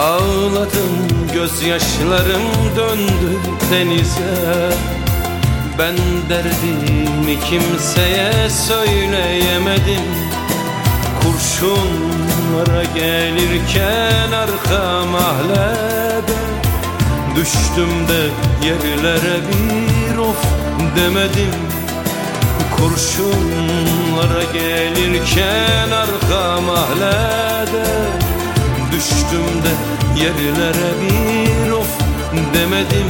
Ağladım gözyaşlarım döndü denize. Ben derdimi kimseye söyleyemedim. Kurşunlara gelirken arka mahallede Düştüm de yerlere bir of demedim. Kurşunlara gelirken arka mahallede yerlere bir of demedim.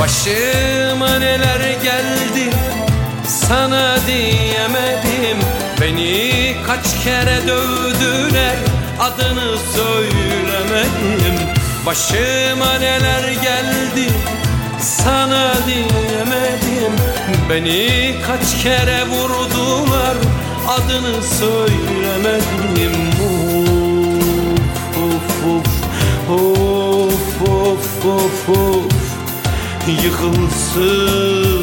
Başıma neler geldi sana diyemedim. Beni kaç kere dövdüler adını söylemedim. Başıma neler geldi sana diyemedim. Beni kaç kere vurdular adını söylemedim of of Yıkılsın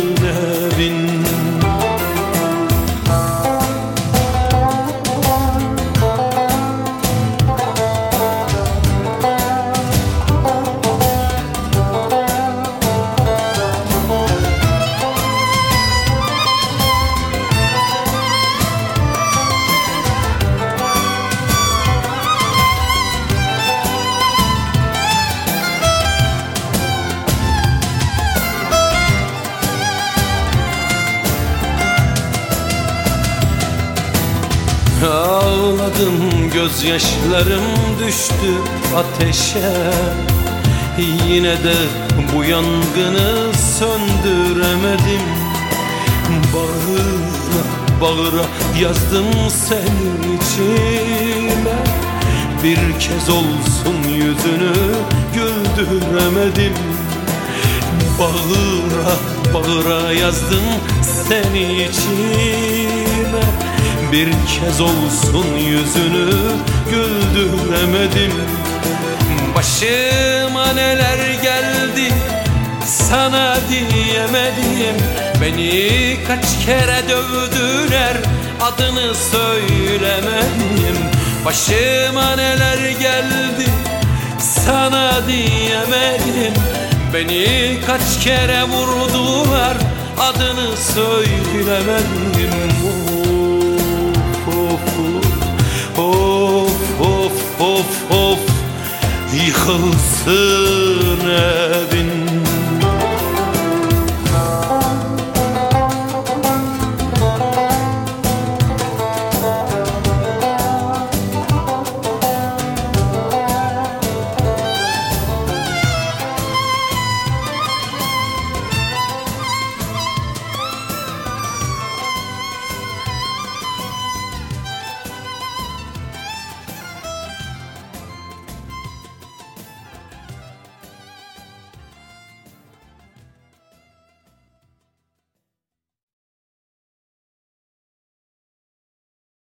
Ağladım gözyaşlarım düştü ateşe. Yine de bu yangını söndüremedim. Bağıra bağıra yazdım senin içime. Bir kez olsun yüzünü güldüremedim. Bağıra bağıra yazdım seni içime bir kez olsun yüzünü güldüremedim. Başıma neler geldi sana diyemedim. Beni kaç kere dövdüler adını söylemedim. Başıma neler geldi sana diyemedim. Beni kaç kere vurdular adını söylemedim of of of Yıkılsın evin